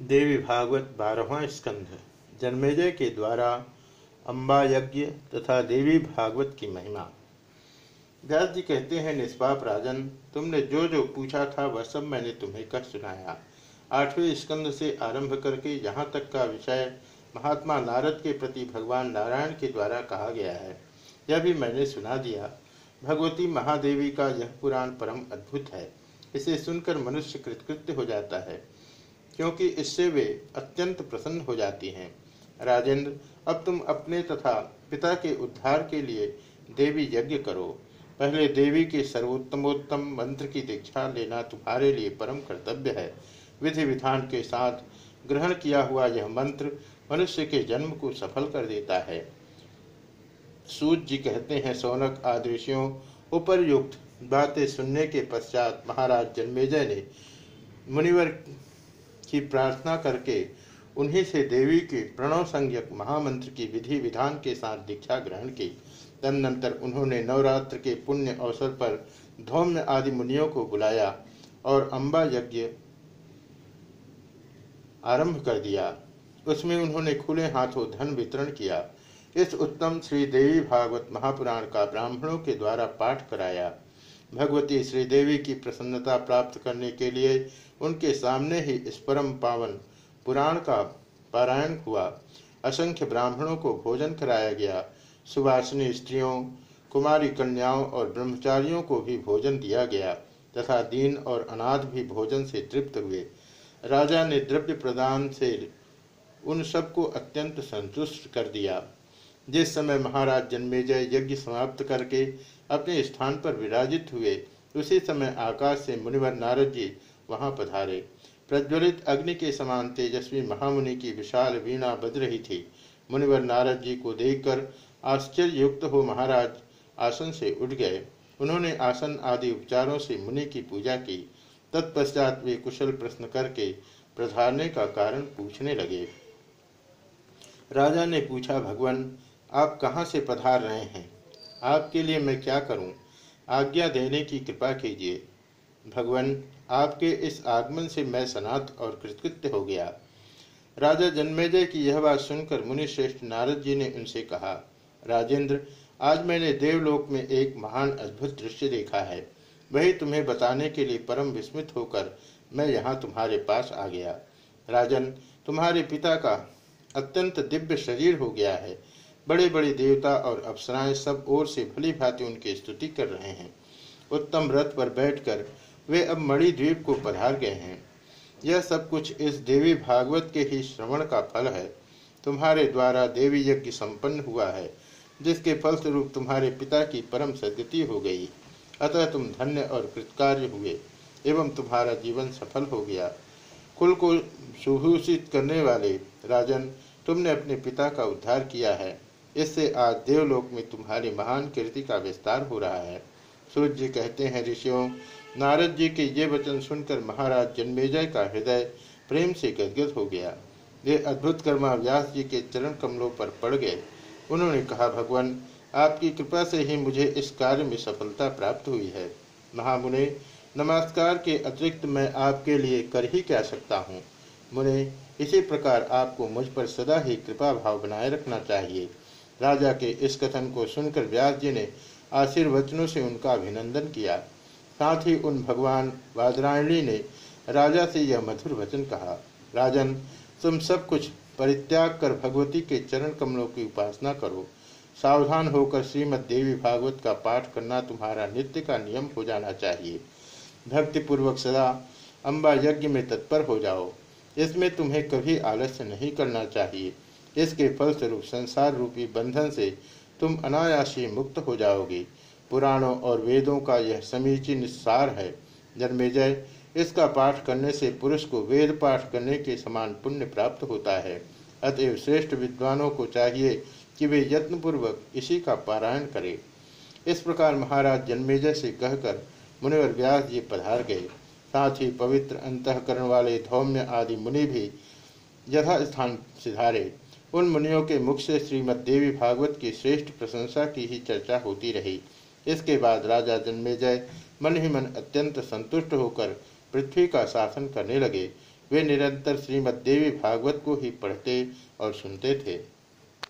देवी भागवत बारहवा स्कंध, जन्मेजय के द्वारा अम्बा यज्ञ तथा देवी भागवत की महिमा। व्यास जी कहते हैं, निष्पाप राजन, तुमने जो जो पूछा था वह सब मैंने तुम्हें कर सुनाया। आठवें स्कंद से आरंभ करके यहाँ तक का विषय महात्मा नारद के प्रति भगवान नारायण के द्वारा कहा गया है। यह भी मैंने सुना दिया। भगवती महादेवी का यह पुराण परम अद्भुत है। इसे सुनकर मनुष्य कृतकृत्य हो जाता है। क्योंकि इससे वे अत्यंत प्रसन्न हो जाती हैं। राजेंद्र, अब तुम अपने तथा पिता के उद्धार के लिए देवी यज्ञ करो। पहले देवी के सर्वोत्तमोत्तम मंत्र की दीक्षा लेना तुम्हारे लिए परम कर्तव्य है। विधि विधान के साथ ग्रहण किया हुआ यह मंत्र मनुष्य के जन्म को सफल कर देता है। सूत जी कहते हैं, सोनक आदृशियों, उपरयुक्त बातें सुनने के पश्चात महाराज जन्मेजय ने मुनिवर की प्रार्थना करके उन्हीं से देवी के प्रणव संज्ञक महामंत्र की विधि विधान के साथ दीक्षा ग्रहण की। तदनंतर उन्होंने नवरात्र के पुण्य अवसर पर धौम्य आदि मुनियों को बुलाया और अम्बा यज्ञ आरंभ कर दिया। उसमें उन्होंने खुले हाथों धन वितरण किया। इस उत्तम श्री देवी भागवत महापुराण का ब्राह्मणों के द्वारा पाठ कराया। भगवती श्रीदेवी की प्रसन्नता प्राप्त करने के लिए उनके सामने ही इस परम पावन पुराण का पारायण हुआ। असंख्य ब्राह्मणों को भोजन कराया गया। सुवासिनी स्त्रियों, कुमारी कन्याओं और ब्रह्मचारियों को भी भोजन दिया गया तथा दीन और अनाथ भी भोजन से तृप्त हुए। राजा ने द्रव्य प्रदान से उन सबको अत्यंत संतुष्ट कर दिया। जिस समय महाराज जन्मेजय यज्ञ समाप्त करके अपने स्थान पर विराजित हुए। उसी समय आकाश से मुनिवर नारद जी वहाँ पधारे। प्रज्वलित अग्नि के समान तेजस्वी महामुनि की विशाल वीणा बज रही थी। मुनिवर नारद जी को देखकर आश्चर्य युक्त हो महाराज आसन से उठ गए। उन्होंने आसन आदि उपचारों से मुनि की पूजा की। तत्पश्चात वे कुशल प्रश्न करके प्रधारने का कारण पूछने लगे। राजा ने पूछा, भगवान, आप कहाँ से पधार रहे हैं? आपके लिए मैं क्या करूँ? आज्ञा देने की कृपा कीजिए। भगवान, आपके इस आगमन से मैं सनात और कृतकृत्य हो गया। राजा जन्मेजय की यह बात सुनकर मुनि श्रेष्ठ नारद जी ने उनसे कहा, राजेंद्र, आज मैंने देवलोक में एक महान अद्भुत दृश्य देखा है। वही तुम्हें बताने के लिए परम विस्मित होकर मैं यहाँ तुम्हारे पास आ गया। राजन, तुम्हारे पिता का अत्यंत दिव्य शरीर हो गया है। बड़े बड़े देवता और अप्सराएँ सब ओर से भली भांति उनकी स्तुति कर रहे हैं। उत्तम रथ पर बैठकर वे अब मणिद्वीप को पधार गए हैं। यह सब कुछ इस देवी भागवत के ही श्रवण का फल है। तुम्हारे द्वारा देवी यज्ञ संपन्न हुआ है, जिसके फलस्वरूप तुम्हारे पिता की परम सदगति हो गई। अतः तुम धन्य और कृतकार्य हुए, एवं तुम्हारा जीवन सफल हो गया। कुल को सुभूषित करने वाले राजन, तुमने अपने पिता का उद्धार किया है। इससे आज देवलोक में तुम्हारी महान कीर्ति का विस्तार हो रहा है। सूर्य जी कहते हैं, ऋषियों, नारद जी के ये वचन सुनकर महाराज जन्मेजय का हृदय प्रेम से गदगद हो गया। वे अद्भुत कर्मा व्यास जी के चरण कमलों पर पड़ गए। उन्होंने कहा, भगवान, आपकी कृपा से ही मुझे इस कार्य में सफलता प्राप्त हुई है। महामुने, नमस्कार के अतिरिक्त मैं आपके लिए कर ही क्या सकता हूँ? मुने, इसी प्रकार आपको मुझ पर सदा ही कृपा भाव बनाए रखना चाहिए। राजा के इस कथन को सुनकर व्यास जी ने आशीर्वचनों से उनका अभिनंदन किया। साथ ही उन भगवान वादरायणी ने राजा से यह मधुर वचन कहा, राजन, तुम सब कुछ परित्याग कर भगवती के चरण कमलों की उपासना करो। सावधान होकर श्रीमद देवी भागवत का पाठ करना तुम्हारा नित्य का नियम हो जाना चाहिए। भक्तिपूर्वक सदा अम्बा यज्ञ में तत्पर हो जाओ। इसमें तुम्हें कभी आलस्य नहीं करना चाहिए। इसके फलस्वरूप संसार रूपी बंधन से तुम अनायासी मुक्त हो जाओगे। पुराणों और वेदों का यह समीचीन सार है। जन्मेजय इसका पाठ करने से पुरुष को वेद पाठ करने के समान पुण्य प्राप्त होता है। अतएव श्रेष्ठ विद्वानों को चाहिए कि वे यत्नपूर्वक इसी का पारायण करें। इस प्रकार महाराज जन्मेजय से कहकर मुनिवर व्यास जी पधार गए। साथ ही पवित्र अंतकरण वाले धौम्य आदि मुनि भी यथास्थान सिधारे। उन मुनियों के मुख से श्रीमद देवी भागवत की श्रेष्ठ प्रशंसा की ही चर्चा होती रही। इसके बाद राजा जन्मेजय मन ही मन अत्यंत संतुष्ट होकर पृथ्वी का शासन करने लगे। वे निरंतर श्रीमद देवी भागवत को ही पढ़ते और सुनते थे।